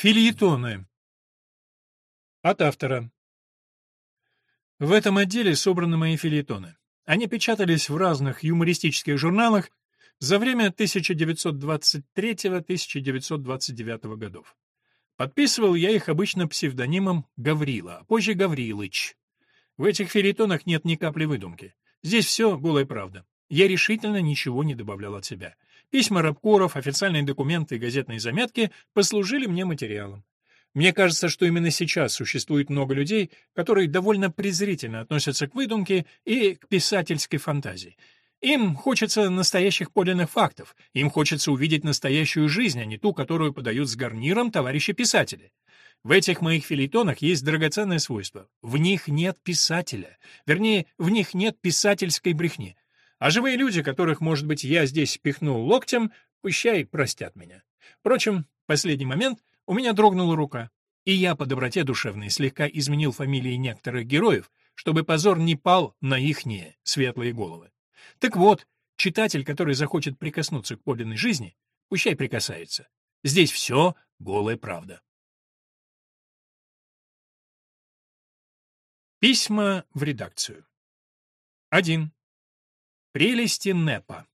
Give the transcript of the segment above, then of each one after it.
Фильетоны. От автора. В этом отделе собраны мои фильетоны. Они печатались в разных юмористических журналах за время 1923-1929 годов. Подписывал я их обычно псевдонимом Гаврила, а позже Гаврилыч. В этих филитонах нет ни капли выдумки. Здесь все голая правда. Я решительно ничего не добавлял от себя. Письма рабкоров, официальные документы и газетные заметки послужили мне материалом. Мне кажется, что именно сейчас существует много людей, которые довольно презрительно относятся к выдумке и к писательской фантазии. Им хочется настоящих подлинных фактов, им хочется увидеть настоящую жизнь, а не ту, которую подают с гарниром товарищи писатели. В этих моих филитонах есть драгоценное свойство. В них нет писателя. Вернее, в них нет писательской брехни. А живые люди, которых, может быть, я здесь пихнул локтем, пущай простят меня. Впрочем, последний момент у меня дрогнула рука, и я по доброте душевной слегка изменил фамилии некоторых героев, чтобы позор не пал на ихние светлые головы. Так вот, читатель, который захочет прикоснуться к подлинной жизни, пущай прикасается. Здесь все голая правда. Письма в редакцию. 1. Прелести НЭПа.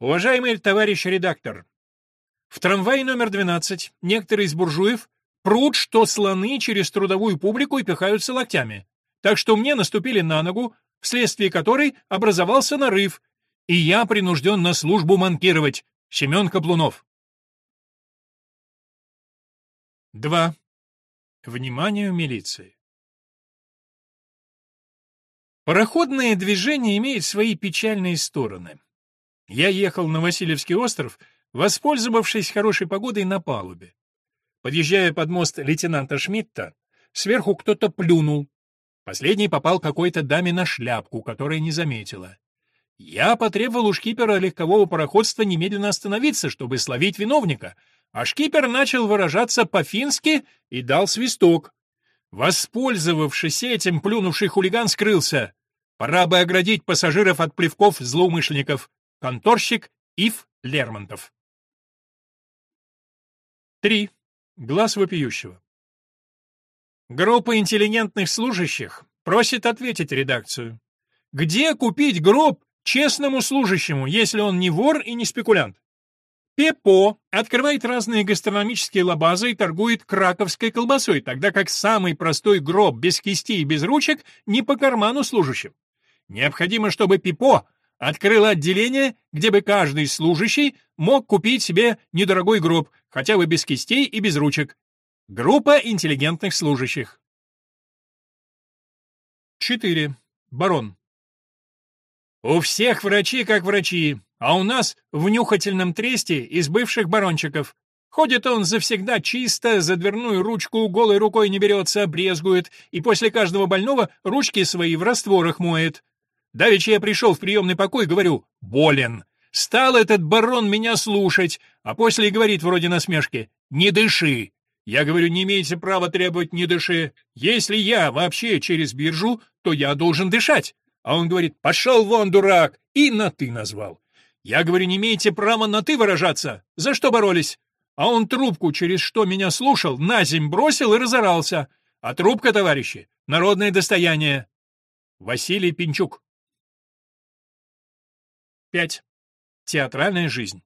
Уважаемый товарищ редактор, в трамвае номер 12 некоторые из буржуев прут, что слоны через трудовую публику и пихаются локтями. Так что мне наступили на ногу, вследствие которой образовался нарыв, и я принужден на службу манкировать. Семен Каплунов. 2. Вниманию милиции. Пароходное движение имеет свои печальные стороны. Я ехал на Васильевский остров, воспользовавшись хорошей погодой на палубе. Подъезжая под мост лейтенанта Шмидта, сверху кто-то плюнул. Последний попал какой-то даме на шляпку, которая не заметила. Я потребовал у шкипера легкового пароходства немедленно остановиться, чтобы словить виновника, а шкипер начал выражаться по-фински и дал свисток. Воспользовавшись этим, плюнувший хулиган скрылся. Пора бы оградить пассажиров от плевков злоумышленников. Конторщик Ив Лермонтов. 3. Глаз вопиющего. Группа интеллигентных служащих просит ответить редакцию. Где купить гроб честному служащему, если он не вор и не спекулянт? Пепо открывает разные гастрономические лабазы и торгует краковской колбасой, тогда как самый простой гроб без кистей и без ручек не по карману служащим. Необходимо, чтобы Пипо открыло отделение, где бы каждый служащий мог купить себе недорогой гроб, хотя бы без кистей и без ручек. Группа интеллигентных служащих. 4. Барон. У всех врачи как врачи, а у нас в нюхательном тресте из бывших барончиков. Ходит он завсегда чисто, за дверную ручку голой рукой не берется, брезгует, и после каждого больного ручки свои в растворах моет. Давеча я пришел в приемный покой, говорю, болен. Стал этот барон меня слушать, а после и говорит вроде насмешки, не дыши. Я говорю, не имеете права требовать «не дыши». Если я вообще через биржу, то я должен дышать. А он говорит, пошел вон, дурак, и на «ты» назвал. Я говорю, не имеете права на «ты» выражаться. За что боролись? А он трубку, через что меня слушал, на земь бросил и разорался. А трубка, товарищи, народное достояние. Василий Пинчук 5. Театральная жизнь.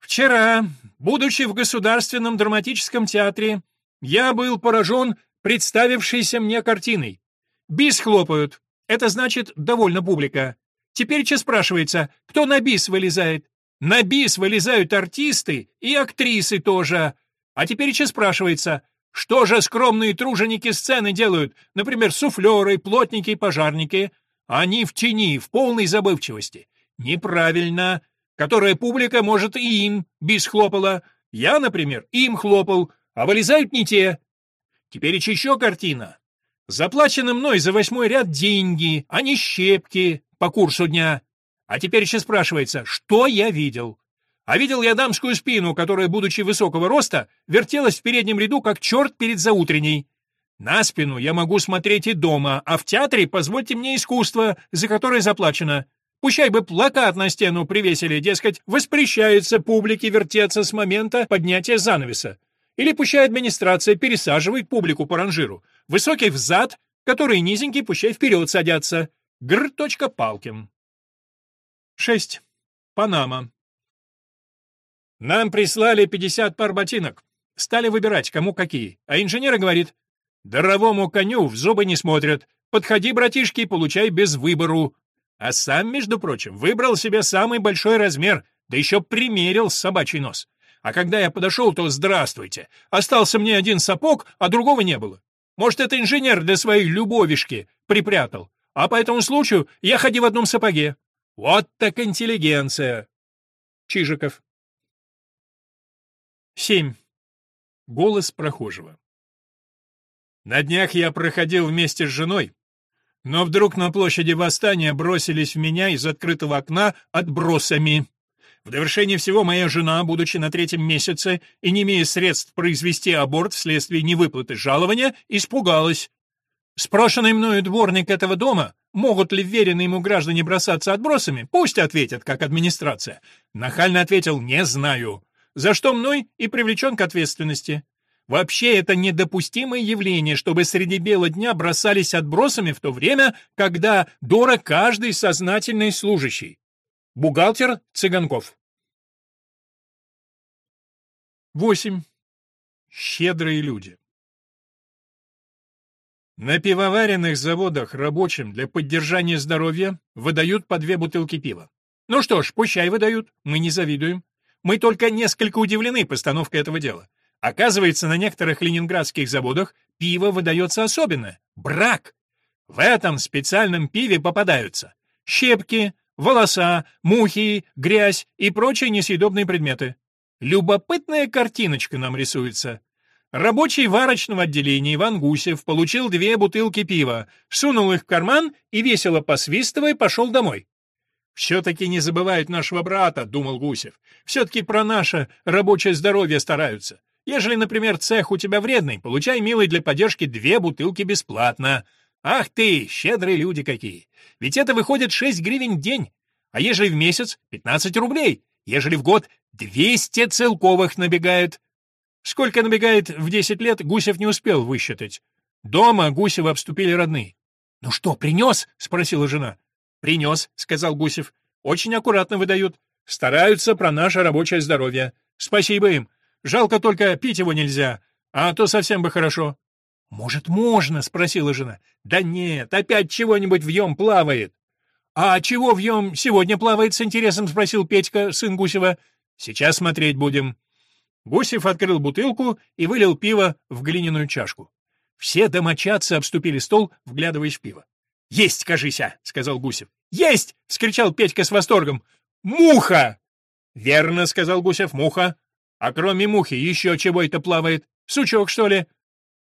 Вчера, будучи в Государственном драматическом театре, я был поражен представившейся мне картиной. Бис хлопают. Это значит, довольно публика. Теперь че спрашивается, кто на бис вылезает? На бис вылезают артисты и актрисы тоже. А теперь че спрашивается, что же скромные труженики сцены делают, например, суфлеры, плотники и пожарники? Они в тени, в полной забывчивости. Неправильно. Которая публика, может, и им бис хлопала. Я, например, им хлопал, а вылезают не те. Теперь еще картина. Заплачены мной за восьмой ряд деньги, а не щепки по курсу дня. А теперь еще спрашивается, что я видел? А видел я дамскую спину, которая, будучи высокого роста, вертелась в переднем ряду, как черт перед заутренней. На спину я могу смотреть и дома, а в театре позвольте мне искусство, за которое заплачено. Пущай бы плакат на стену привесили, дескать, воспрещается публике вертеться с момента поднятия занавеса. Или пущай администрация пересаживает публику по ранжиру. Высокий взад, который низенький пущай вперед садятся. Гр. Палкин. 6. Панама. Нам прислали 50 пар ботинок. Стали выбирать, кому какие. А инженер говорит, «Даровому коню в зубы не смотрят. Подходи, братишки, получай без выбору». А сам, между прочим, выбрал себе самый большой размер, да еще примерил собачий нос. А когда я подошел, то здравствуйте. Остался мне один сапог, а другого не было. Может, это инженер для своей любовишки припрятал. А по этому случаю я ходил в одном сапоге. Вот так интеллигенция. Чижиков. 7. Голос прохожего. На днях я проходил вместе с женой, но вдруг на площади Восстания бросились в меня из открытого окна отбросами. В довершение всего моя жена, будучи на третьем месяце и не имея средств произвести аборт вследствие невыплаты жалования, испугалась. Спрошенный мною дворник этого дома, могут ли веренные ему граждане бросаться отбросами, пусть ответят, как администрация. Нахально ответил «не знаю», за что мной и привлечен к ответственности. Вообще это недопустимое явление, чтобы среди бела дня бросались отбросами в то время, когда дорог каждый сознательный служащий. Бухгалтер Цыганков. 8. Щедрые люди. На пивоваренных заводах рабочим для поддержания здоровья выдают по две бутылки пива. Ну что ж, пущай выдают, мы не завидуем. Мы только несколько удивлены постановкой этого дела. Оказывается, на некоторых ленинградских заводах пиво выдается особенное — брак. В этом специальном пиве попадаются щепки, волоса, мухи, грязь и прочие несъедобные предметы. Любопытная картиночка нам рисуется. Рабочий варочного отделения Иван Гусев получил две бутылки пива, сунул их в карман и, весело посвистывая, пошел домой. «Все-таки не забывают нашего брата», — думал Гусев. «Все-таки про наше рабочее здоровье стараются. Ежели, например, цех у тебя вредный, получай, милый, для поддержки две бутылки бесплатно. Ах ты, щедрые люди какие! Ведь это выходит 6 гривен в день, а ежели в месяц — 15 рублей, ежели в год — 200 целковых набегает. Сколько набегает в 10 лет, Гусев не успел высчитать. Дома Гусева обступили родные. «Ну что, принес?» — спросила жена. «Принес», — сказал Гусев. «Очень аккуратно выдают. Стараются про наше рабочее здоровье. Спасибо им. Жалко только пить его нельзя, а то совсем бы хорошо». «Может, можно?» — спросила жена. «Да нет, опять чего-нибудь вьем плавает». «А чего вьем сегодня плавает?» — с интересом спросил Петька, сын Гусева. «Сейчас смотреть будем». Гусев открыл бутылку и вылил пиво в глиняную чашку. Все домочадцы обступили стол, вглядываясь в пиво. «Есть, кажися!» — сказал Гусев. «Есть!» — вскричал Петька с восторгом. «Муха!» «Верно!» — сказал Гусев. «Муха!» «А кроме мухи еще чего это плавает? Сучок, что ли?»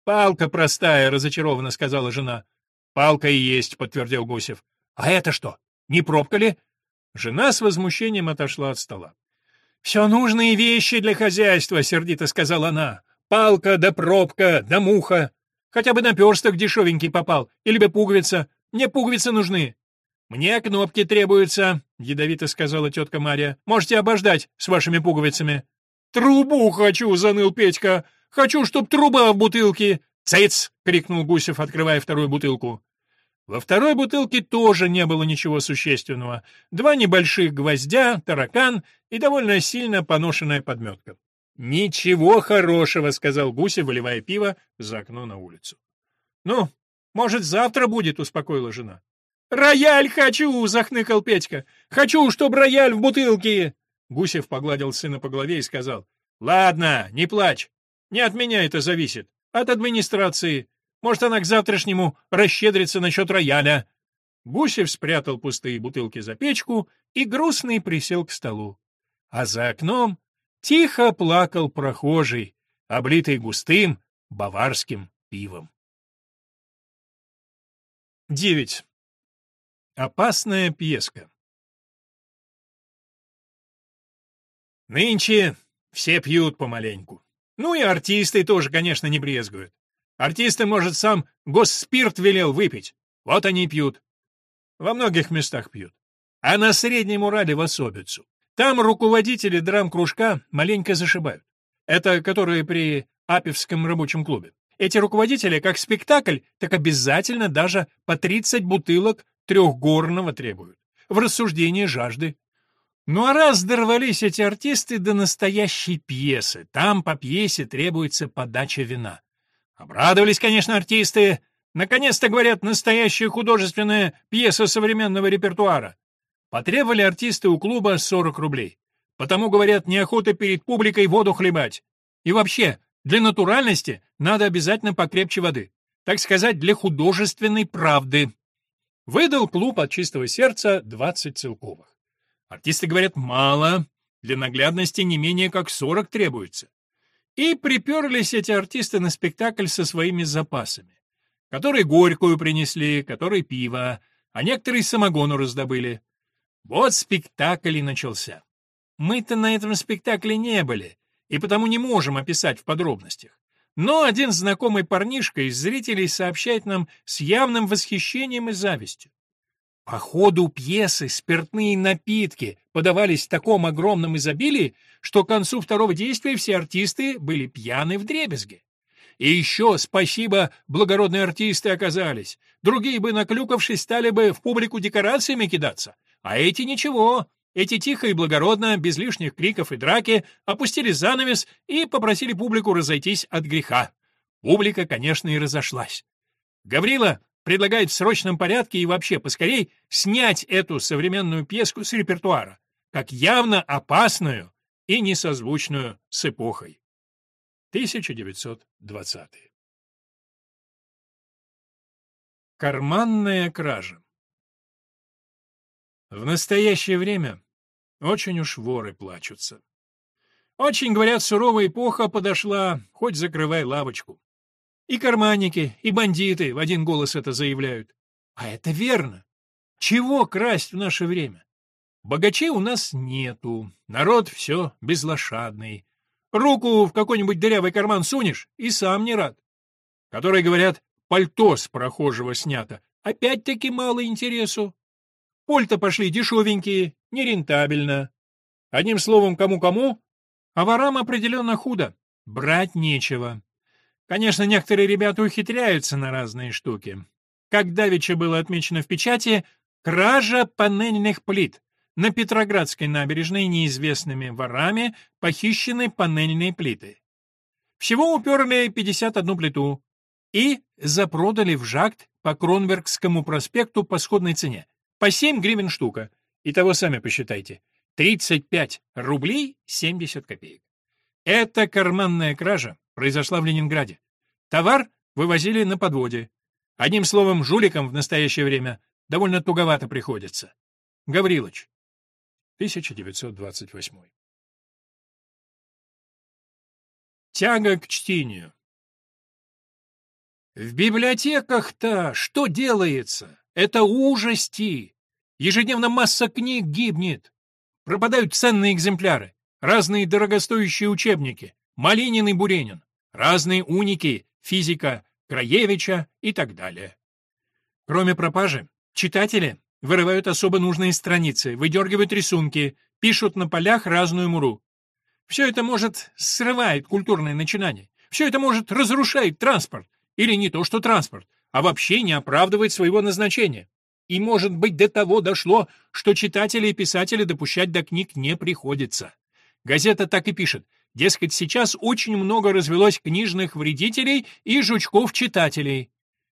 «Палка простая», — разочарованно сказала жена. «Палка и есть», — подтвердил Гусев. «А это что, не пробка ли?» Жена с возмущением отошла от стола. «Все нужные вещи для хозяйства», — сердито сказала она. «Палка да пробка да муха. Хотя бы наперсток дешевенький попал, или бы пуговица. Мне пуговицы нужны». «Мне кнопки требуются», — ядовито сказала тетка Мария. «Можете обождать с вашими пуговицами». «Трубу хочу», — заныл Петька. «Хочу, чтоб труба в бутылке». «Цыц!» — крикнул Гусев, открывая вторую бутылку. Во второй бутылке тоже не было ничего существенного. Два небольших гвоздя, таракан и довольно сильно поношенная подметка. «Ничего хорошего», — сказал Гусев, выливая пиво за окно на улицу. «Ну, может, завтра будет», — успокоила жена. «Рояль хочу!» — захныкал Петька. «Хочу, чтоб рояль в бутылке!» Гусев погладил сына по голове и сказал. «Ладно, не плачь. Не от меня это зависит. От администрации. Может, она к завтрашнему расщедрится насчет рояля». Гусев спрятал пустые бутылки за печку и грустный присел к столу. А за окном тихо плакал прохожий, облитый густым баварским пивом. 9. Опасная пьеска Нынче все пьют помаленьку. Ну и артисты тоже, конечно, не брезгуют. Артисты, может, сам госспирт велел выпить. Вот они и пьют. Во многих местах пьют. а на Среднем Урале в особицу. Там руководители драм-кружка маленько зашибают. Это которые при Апевском рабочем клубе. Эти руководители, как спектакль, так обязательно даже по 30 бутылок трехгорного требуют. В рассуждении жажды. Ну а раз дорвались эти артисты до настоящей пьесы, там по пьесе требуется подача вина. Обрадовались, конечно, артисты. Наконец-то, говорят, настоящая художественная пьеса современного репертуара. Потребовали артисты у клуба 40 рублей. Потому, говорят, неохота перед публикой воду хлебать. И вообще, для натуральности надо обязательно покрепче воды. Так сказать, для художественной правды. Выдал клуб от чистого сердца 20 целковых. Артисты говорят, мало, для наглядности не менее как 40 требуется. И приперлись эти артисты на спектакль со своими запасами. Которые горькую принесли, которые пиво, а некоторые самогону раздобыли. Вот спектакль и начался. Мы-то на этом спектакле не были, и потому не можем описать в подробностях. Но один знакомый парнишка из зрителей сообщает нам с явным восхищением и завистью. По ходу пьесы спиртные напитки подавались в таком огромном изобилии, что к концу второго действия все артисты были пьяны в дребезге. И еще спасибо, благородные артисты оказались. Другие бы, наклюкавшись, стали бы в публику декорациями кидаться. А эти ничего. Эти тихо и благородно, без лишних криков и драки, опустили занавес и попросили публику разойтись от греха. Публика, конечно, и разошлась. Гаврила предлагает в срочном порядке и вообще поскорей снять эту современную пьеску с репертуара, как явно опасную и несозвучную с эпохой. 1920. Карманная кража В настоящее время очень уж воры плачутся. Очень, говорят, суровая эпоха подошла, хоть закрывай лавочку. И карманники, и бандиты в один голос это заявляют. А это верно. Чего красть в наше время? Богачей у нас нету, народ все безлошадный. Руку в какой-нибудь дырявый карман сунешь и сам не рад. Которые говорят, пальто с прохожего снято. Опять-таки мало интересу. Польта пошли дешевенькие, нерентабельно. Одним словом, кому-кому, а ворам определенно худо. Брать нечего. Конечно, некоторые ребята ухитряются на разные штуки. Как давеча было отмечено в печати, кража панельных плит. На Петроградской набережной неизвестными ворами похищены панельные плиты. Всего уперли 51 плиту и запродали в жакт по Кронверкскому проспекту по сходной цене. По 7 гривен штука. Итого сами посчитайте. 35 рублей 70 копеек. Это карманная кража произошла в Ленинграде. Товар вывозили на подводе. Одним словом, жуликам в настоящее время довольно туговато приходится. Гаврилович. 1928. Тяга к чтению. В библиотеках-то что делается? Это ужасти. Ежедневно масса книг гибнет. Пропадают ценные экземпляры, разные дорогостоящие учебники, Малинин и Буренин, разные уники, физика Краевича и так далее. Кроме пропажи, читатели вырывают особо нужные страницы, выдергивают рисунки, пишут на полях разную муру. Все это, может, срывает культурное начинание. Все это, может, разрушает транспорт. Или не то, что транспорт, а вообще не оправдывает своего назначения. И, может быть, до того дошло, что читатели и писатели допущать до книг не приходится. Газета так и пишет. Дескать, сейчас очень много развелось книжных вредителей и жучков-читателей.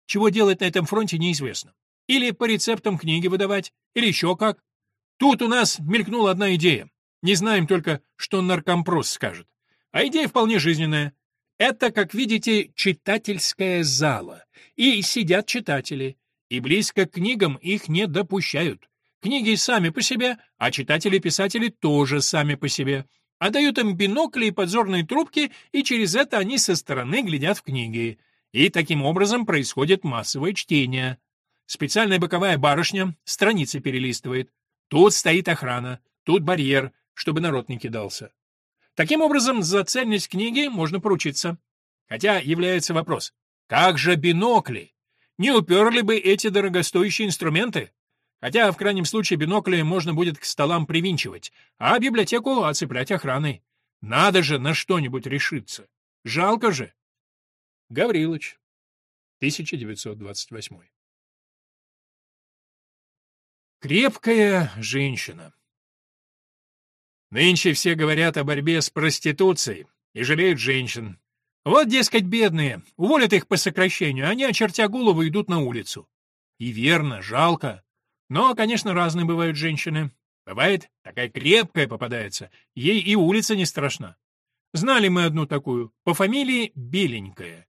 Чего делать на этом фронте, неизвестно. Или по рецептам книги выдавать, или еще как. Тут у нас мелькнула одна идея. Не знаем только, что наркомпрос скажет. А идея вполне жизненная. Это, как видите, читательская зала. И сидят читатели. И близко к книгам их не допущают. Книги сами по себе, а читатели-писатели тоже сами по себе а дают им бинокли и подзорные трубки, и через это они со стороны глядят в книги. И таким образом происходит массовое чтение. Специальная боковая барышня страницы перелистывает. Тут стоит охрана, тут барьер, чтобы народ не кидался. Таким образом, за цельность книги можно поручиться. Хотя является вопрос, как же бинокли? Не уперли бы эти дорогостоящие инструменты? Хотя, в крайнем случае, бинокли можно будет к столам привинчивать, а библиотеку оцеплять охраной. Надо же на что-нибудь решиться. Жалко же. Гаврилович, 1928. Крепкая женщина. Нынче все говорят о борьбе с проституцией и жалеют женщин. Вот, дескать, бедные, уволят их по сокращению, они, очертя голову, идут на улицу. И верно, жалко. Но, конечно, разные бывают женщины. Бывает, такая крепкая попадается, ей и улица не страшна. Знали мы одну такую, по фамилии Беленькая.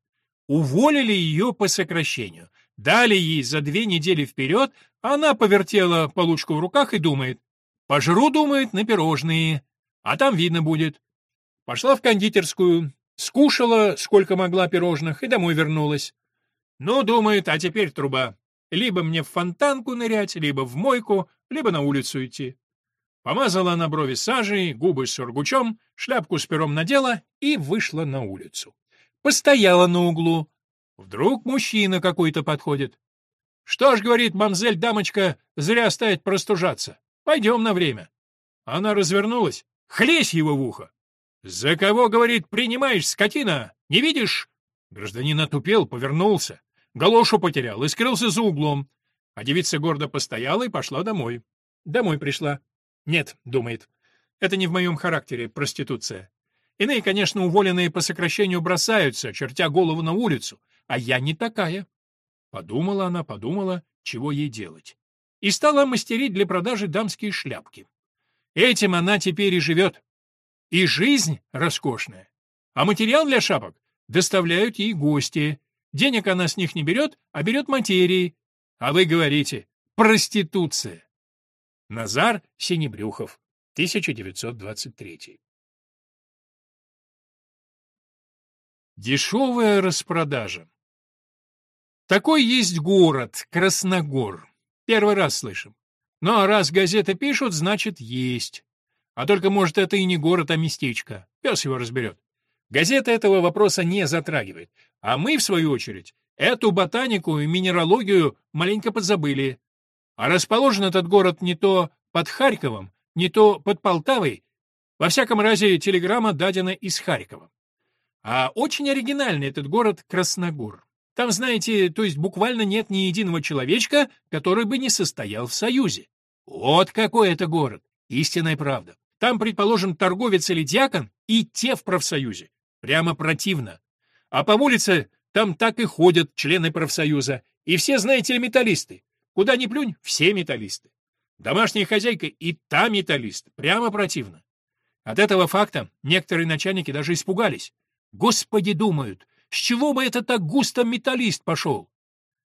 Уволили ее по сокращению. Дали ей за две недели вперед, она повертела получку в руках и думает. Пожру, думает, на пирожные. А там видно будет. Пошла в кондитерскую, скушала, сколько могла пирожных, и домой вернулась. Ну, думает, а теперь труба. Либо мне в фонтанку нырять, либо в мойку, либо на улицу идти. Помазала она брови сажей, губы сургучом, шляпку с пером надела и вышла на улицу. Постояла на углу. Вдруг мужчина какой-то подходит. «Что ж, — говорит мамзель дамочка, — зря стоять простужаться. Пойдем на время». Она развернулась. Хлесь его в ухо. «За кого, — говорит, — принимаешь, скотина? Не видишь?» Гражданин отупел, повернулся. Галошу потерял и скрылся за углом. А девица гордо постояла и пошла домой. Домой пришла. Нет, думает, это не в моем характере, проституция. Иные, конечно, уволенные по сокращению бросаются, чертя голову на улицу, а я не такая. Подумала она, подумала, чего ей делать. И стала мастерить для продажи дамские шляпки. Этим она теперь и живет. И жизнь роскошная. А материал для шапок доставляют ей гости, Денег она с них не берет, а берет материи. А вы говорите «проституция». Назар Синебрюхов, 1923. Дешевая распродажа. Такой есть город, Красногор. Первый раз слышим. Но раз газеты пишут, значит, есть. А только, может, это и не город, а местечко. Пес его разберет. Газета этого вопроса не затрагивает. А мы, в свою очередь, эту ботанику и минералогию маленько подзабыли. А расположен этот город не то под Харьковом, не то под Полтавой. Во всяком разе, телеграмма дадена из Харькова. А очень оригинальный этот город Красногор. Там, знаете, то есть буквально нет ни единого человечка, который бы не состоял в союзе. Вот какой это город. Истинная правда. Там, предположим, торговец или дьякон, и те в профсоюзе. Прямо противно. А по улице там так и ходят члены профсоюза. И все, знаете ли, металлисты. Куда ни плюнь, все металлисты. Домашняя хозяйка и та металлист. Прямо противно. От этого факта некоторые начальники даже испугались. Господи, думают, с чего бы это так густо металлист пошел?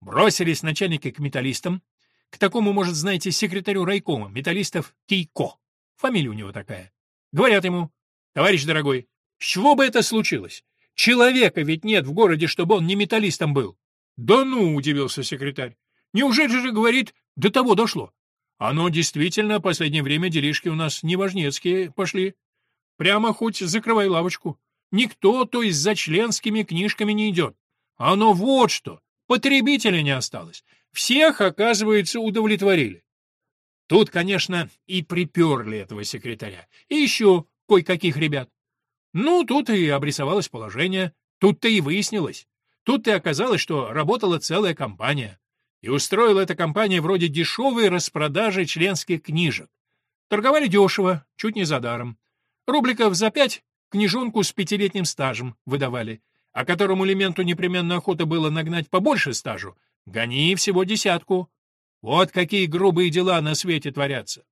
Бросились начальники к металлистам. К такому, может, знаете, секретарю райкома, металлистов Кейко. Фамилия у него такая. Говорят ему, товарищ дорогой, с чего бы это случилось? Человека ведь нет в городе, чтобы он не металлистом был. Да ну, удивился секретарь. Неужели же, говорит, до того дошло? Оно действительно, в последнее время делишки у нас неважнецкие пошли. Прямо хоть закрывай лавочку. Никто, то есть за членскими книжками не идет. Оно вот что, потребителя не осталось. Всех, оказывается, удовлетворили. Тут, конечно, и приперли этого секретаря. И еще кое-каких ребят. Ну, тут и обрисовалось положение, тут-то и выяснилось. Тут-то и оказалось, что работала целая компания. И устроила эта компания вроде дешевой распродажи членских книжек. Торговали дешево, чуть не за даром. Рубликов за пять книжонку с пятилетним стажем выдавали, а которому элементу непременно охота было нагнать побольше стажу, гони всего десятку. Вот какие грубые дела на свете творятся.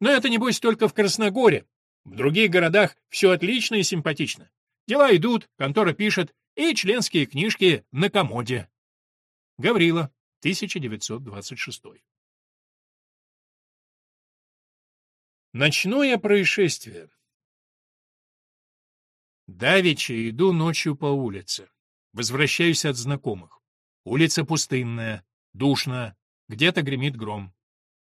Но это, небось, только в Красногоре, в других городах все отлично и симпатично. Дела идут, контора пишет, и членские книжки на комоде. Гаврила, 1926. Ночное происшествие. Давеча иду ночью по улице. Возвращаюсь от знакомых. Улица пустынная, душно, где-то гремит гром.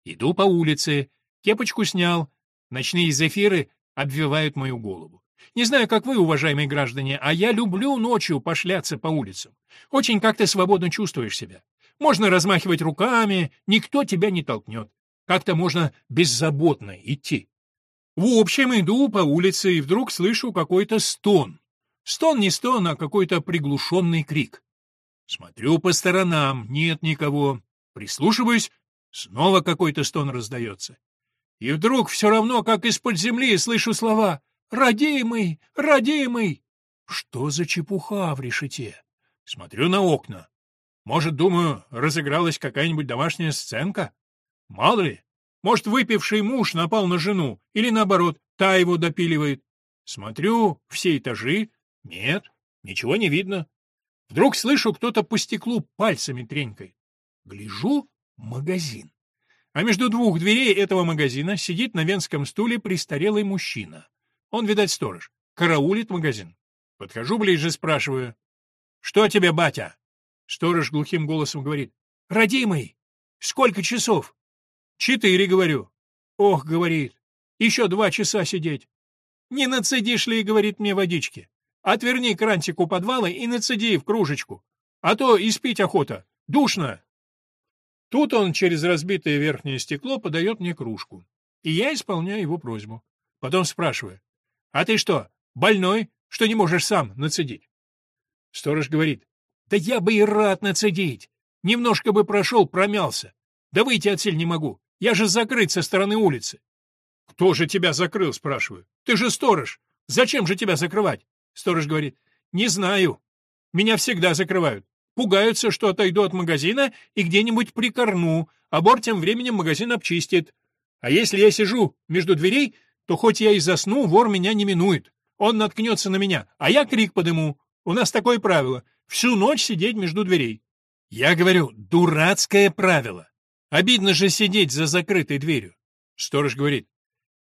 Иду по улице, кепочку снял, ночные зефиры обвивают мою голову. Не знаю, как вы, уважаемые граждане, а я люблю ночью пошляться по улицам. Очень как-то свободно чувствуешь себя. Можно размахивать руками, никто тебя не толкнет. Как-то можно беззаботно идти. В общем, иду по улице и вдруг слышу какой-то стон. Стон не стон, а какой-то приглушенный крик. Смотрю по сторонам, нет никого. Прислушиваюсь, снова какой-то стон раздается. И вдруг все равно, как из-под земли, слышу слова «Родимый! Родимый!» Что за чепуха в решете? Смотрю на окна. Может, думаю, разыгралась какая-нибудь домашняя сценка? Мало ли, может, выпивший муж напал на жену, или наоборот, та его допиливает. Смотрю, все этажи. Нет, ничего не видно. Вдруг слышу, кто-то по стеклу пальцами тренькает. Гляжу — магазин. А между двух дверей этого магазина сидит на венском стуле престарелый мужчина. Он, видать, сторож. Караулит магазин. Подхожу ближе, спрашиваю. «Что тебе, батя?» Сторож глухим голосом говорит. «Родимый! Сколько часов?» «Четыре, говорю». «Ох, — говорит, — еще два часа сидеть». «Не нацедишь ли, — говорит мне, — водички? Отверни крантик у подвала и нацеди в кружечку. А то и спить охота. Душно!» Тут он через разбитое верхнее стекло подает мне кружку. И я исполняю его просьбу. Потом спрашиваю. «А ты что, больной, что не можешь сам нацедить?» Сторож говорит. «Да я бы и рад нацедить. Немножко бы прошел, промялся. Да выйти отсель не могу. Я же закрыт со стороны улицы». «Кто же тебя закрыл?» — спрашиваю. «Ты же сторож. Зачем же тебя закрывать?» Сторож говорит. «Не знаю. Меня всегда закрывают. Пугаются, что отойду от магазина и где-нибудь прикорну, а бор тем временем магазин обчистит. А если я сижу между дверей, то хоть я и засну, вор меня не минует. Он наткнется на меня, а я крик подыму. У нас такое правило — всю ночь сидеть между дверей. Я говорю, дурацкое правило. Обидно же сидеть за закрытой дверью. Сторож говорит,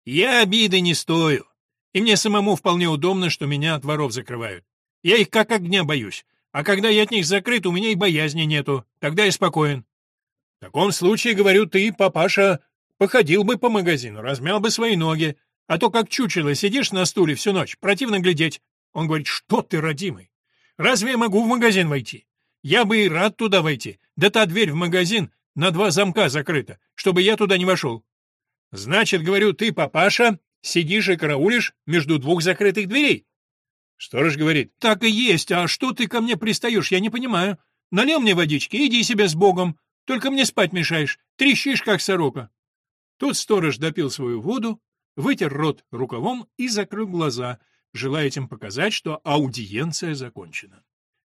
я обиды не стою. И мне самому вполне удобно, что меня от воров закрывают. Я их как огня боюсь. А когда я от них закрыт, у меня и боязни нету. Тогда я спокоен. В таком случае, говорю, ты, папаша, походил бы по магазину, размял бы свои ноги, а то как чучело сидишь на стуле всю ночь, противно глядеть. Он говорит, что ты, родимый? Разве я могу в магазин войти? Я бы и рад туда войти. Да та дверь в магазин на два замка закрыта, чтобы я туда не вошел. Значит, говорю, ты, папаша, сидишь и караулишь между двух закрытых дверей. Сторож говорит, так и есть, а что ты ко мне пристаешь, я не понимаю. Налил мне водички, иди себе с Богом, только мне спать мешаешь, трещишь, как сорока. Тут сторож допил свою воду, вытер рот рукавом и закрыл глаза, желая этим показать, что аудиенция закончена.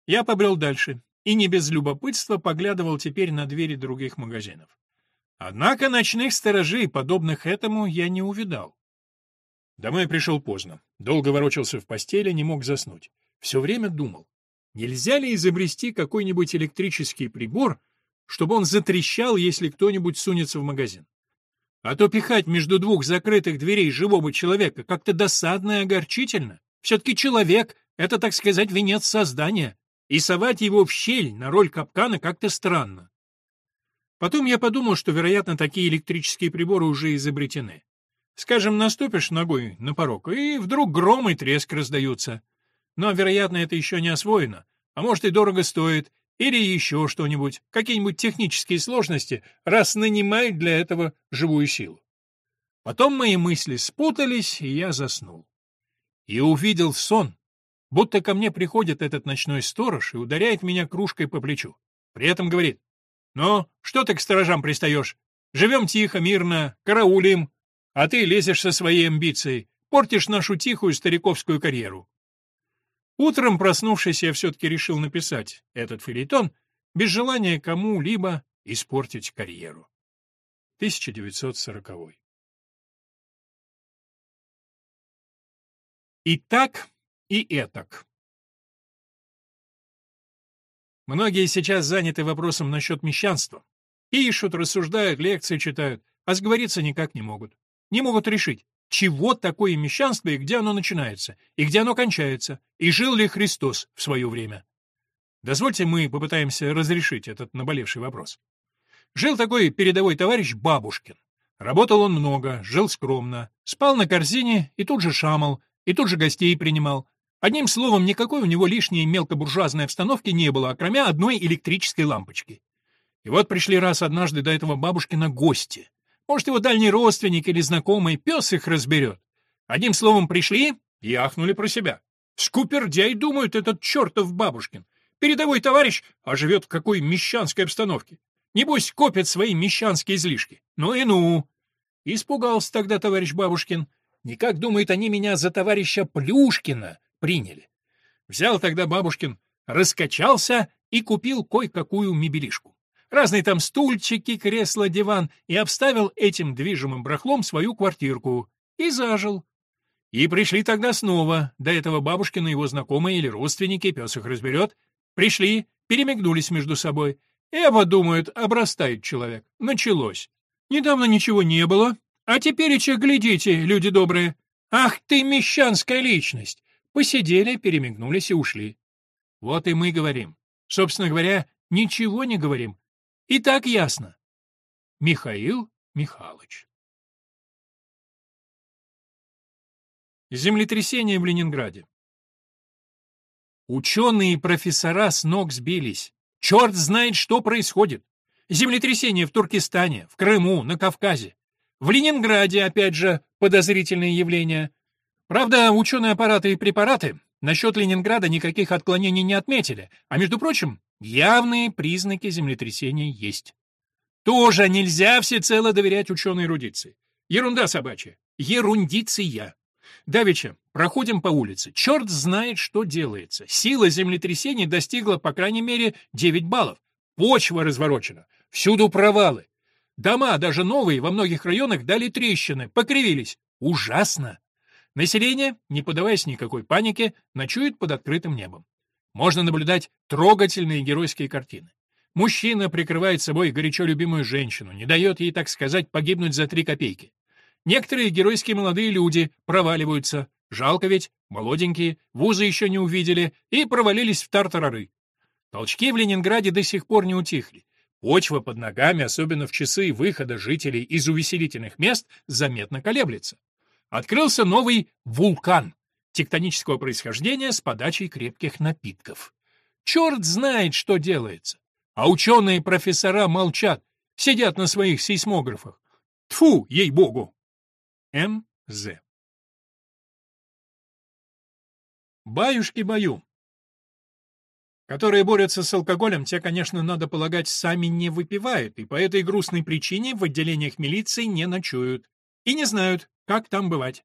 Я побрел дальше и не без любопытства поглядывал теперь на двери других магазинов. Однако ночных сторожей, подобных этому, я не увидал. Домой пришел поздно. Долго ворочался в постели, не мог заснуть. Все время думал, нельзя ли изобрести какой-нибудь электрический прибор, чтобы он затрещал, если кто-нибудь сунется в магазин. А то пихать между двух закрытых дверей живого человека как-то досадно и огорчительно. Все-таки человек — это, так сказать, венец создания, и совать его в щель на роль капкана как-то странно. Потом я подумал, что, вероятно, такие электрические приборы уже изобретены. Скажем, наступишь ногой на порог, и вдруг гром и треск раздаются. Но, вероятно, это еще не освоено, а может и дорого стоит, или еще что-нибудь, какие-нибудь технические сложности, раз нанимают для этого живую силу. Потом мои мысли спутались, и я заснул. И увидел сон, будто ко мне приходит этот ночной сторож и ударяет меня кружкой по плечу. При этом говорит, «Ну, что ты к сторожам пристаешь? Живем тихо, мирно, караулим, а ты лезешь со своей амбицией, портишь нашу тихую стариковскую карьеру. Утром, проснувшись, я все-таки решил написать этот филитон без желания кому-либо испортить карьеру. 1940. И так, и этак. Многие сейчас заняты вопросом насчет мещанства. Пишут, рассуждают, лекции читают, а сговориться никак не могут не могут решить, чего такое мещанство и где оно начинается, и где оно кончается, и жил ли Христос в свое время. Дозвольте мы попытаемся разрешить этот наболевший вопрос. Жил такой передовой товарищ Бабушкин. Работал он много, жил скромно, спал на корзине и тут же шамал, и тут же гостей принимал. Одним словом, никакой у него лишней мелкобуржуазной обстановки не было, кроме одной электрической лампочки. И вот пришли раз однажды до этого бабушкина гости. Может, его дальний родственник или знакомый, пес их разберет. Одним словом, пришли и ахнули про себя. Скупердяй, думают, этот чертов бабушкин. Передовой товарищ, а живет в какой мещанской обстановке. Небось, копят свои мещанские излишки. Ну и ну. Испугался тогда товарищ Бабушкин. Никак, думает, они меня за товарища Плюшкина приняли. Взял тогда Бабушкин, раскачался и купил кое-какую мебелишку. Разные там стульчики, кресла, диван, и обставил этим движимым брахлом свою квартирку. И зажил. И пришли тогда снова, до этого бабушкина его знакомые или родственники, пес их разберет. Пришли, перемигнулись между собой. Эва, думают, обрастает человек. Началось. Недавно ничего не было, а теперь еще глядите, люди добрые. Ах ты, мещанская личность! Посидели, перемигнулись и ушли. Вот и мы говорим. Собственно говоря, ничего не говорим. И так ясно. Михаил Михайлович. Землетрясение в Ленинграде. Ученые и профессора с ног сбились. Черт знает, что происходит. Землетрясение в Туркестане, в Крыму, на Кавказе. В Ленинграде, опять же, подозрительные явления. Правда, ученые аппараты и препараты насчет Ленинграда никаких отклонений не отметили, а, между прочим, явные признаки землетрясения есть. Тоже нельзя всецело доверять ученой эрудиции. Ерунда собачья. Ерундиция. Давича, проходим по улице. Черт знает, что делается. Сила землетрясения достигла, по крайней мере, 9 баллов. Почва разворочена. Всюду провалы. Дома, даже новые, во многих районах дали трещины, покривились. Ужасно. Население, не подаваясь никакой панике, ночует под открытым небом. Можно наблюдать трогательные геройские картины. Мужчина прикрывает собой горячо любимую женщину, не дает ей, так сказать, погибнуть за три копейки. Некоторые геройские молодые люди проваливаются. Жалко ведь, молоденькие, вузы еще не увидели и провалились в тартарары. Толчки в Ленинграде до сих пор не утихли. Почва под ногами, особенно в часы выхода жителей из увеселительных мест, заметно колеблется. Открылся новый вулкан тектонического происхождения с подачей крепких напитков. Черт знает, что делается. А ученые-профессора молчат, сидят на своих сейсмографах. Тфу, ей-богу! М.З. Баюшки-баю. Которые борются с алкоголем, те, конечно, надо полагать, сами не выпивают, и по этой грустной причине в отделениях милиции не ночуют. И не знают, как там бывать.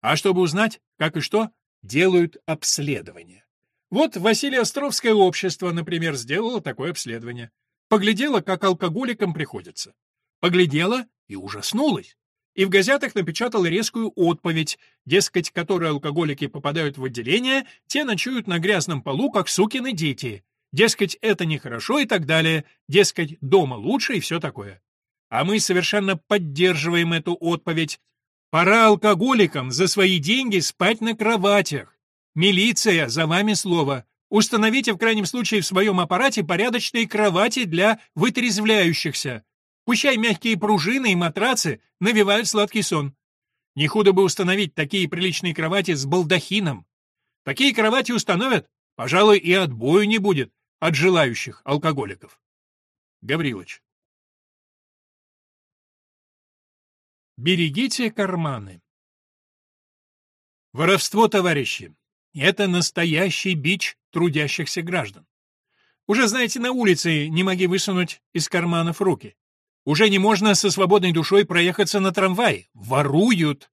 А чтобы узнать, как и что, делают обследование. Вот Василий Островское общество, например, сделало такое обследование. Поглядело, как алкоголикам приходится. Поглядела и ужаснулась и в газетах напечатал резкую отповедь, дескать, которые алкоголики попадают в отделение, те ночуют на грязном полу, как сукины дети. Дескать, это нехорошо и так далее, дескать, дома лучше и все такое. А мы совершенно поддерживаем эту отповедь. Пора алкоголикам за свои деньги спать на кроватях. Милиция, за вами слово. Установите в крайнем случае в своем аппарате порядочные кровати для вытрезвляющихся. Пущай мягкие пружины и матрацы навевают сладкий сон. Не худо бы установить такие приличные кровати с балдахином. Такие кровати установят, пожалуй, и отбою не будет от желающих алкоголиков. Гаврилович. Берегите карманы. Воровство, товарищи, это настоящий бич трудящихся граждан. Уже, знаете, на улице не могли высунуть из карманов руки. Уже не можно со свободной душой проехаться на трамвай. Воруют.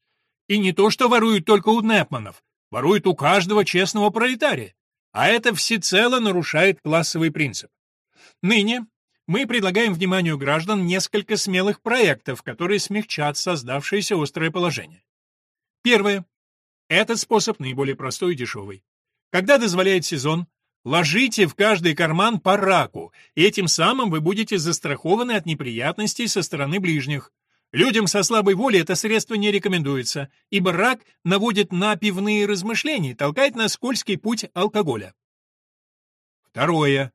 И не то, что воруют только у Непманов. Воруют у каждого честного пролетария. А это всецело нарушает классовый принцип. Ныне мы предлагаем вниманию граждан несколько смелых проектов, которые смягчат создавшееся острое положение. Первое. Этот способ наиболее простой и дешевый. Когда дозволяет сезон, Ложите в каждый карман по раку, и этим самым вы будете застрахованы от неприятностей со стороны ближних. Людям со слабой волей это средство не рекомендуется, ибо рак наводит на пивные размышления, толкает на скользкий путь алкоголя. Второе.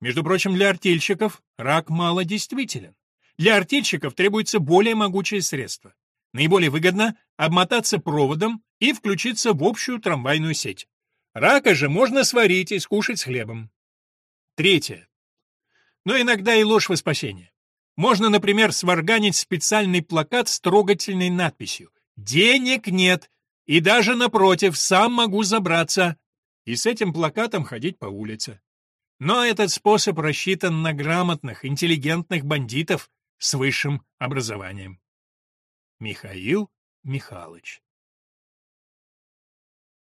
Между прочим, для артельщиков рак мало действителен. Для артельщиков требуется более могучее средство. Наиболее выгодно обмотаться проводом и включиться в общую трамвайную сеть. Рака же можно сварить и скушать с хлебом. Третье. Но иногда и ложь во спасение. Можно, например, сварганить специальный плакат с трогательной надписью «Денег нет, и даже напротив, сам могу забраться», и с этим плакатом ходить по улице. Но этот способ рассчитан на грамотных, интеллигентных бандитов с высшим образованием. Михаил Михайлович